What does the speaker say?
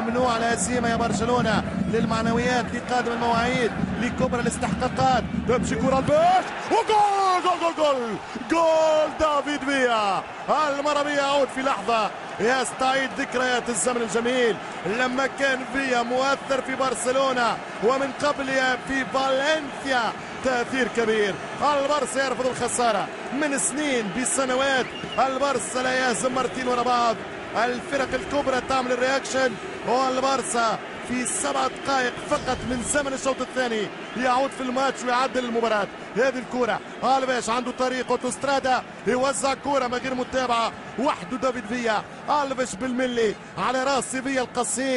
ممنوع الهزيمه يا برشلونة للمعنويات لقادم المواعيد لكبرى الاستحقاقات. تمشي كرة الباش وجول جول جول جول. جول دافيد فيا المرمي يعود في لحظة. يستعيد ذكريات الزمن الجميل. لما كان فيا مؤثر في برشلونة ومن قبلها في فالنسيا تأثير كبير. البرسا يرفض الخسارة. من سنين بسنوات البرسا لا يهزم مرتين ورا بعض. الفرق الكبرى تعمل الرياكشن والبرسا في سبع دقائق فقط من زمن الشوط الثاني. يعود في الماتش ويعدل المباراة. هذه الكرة. ألفيش عنده طريق أوتوسترادا. يوزع كرة من غير متابعة. وحده دافيد فيا. ألفيش بالملي على راس فيا القصير.